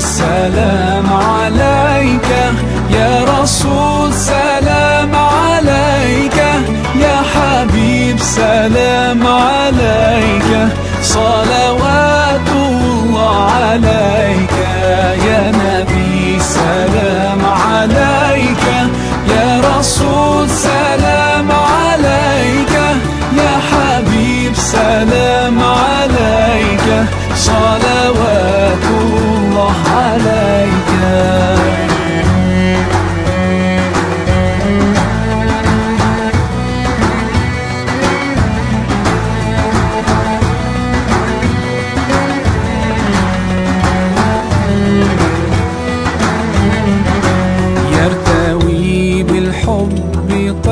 سلام عليك يا رسول سلام عليك يا حبيب سلام عليك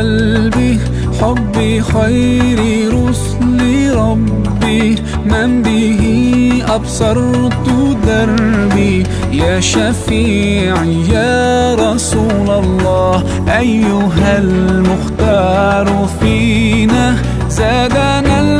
قلبي حب خير رسل ربي. من به أبصرت دربي. يا شفيعي يا رسول الله أيها المختار فينا. زادنا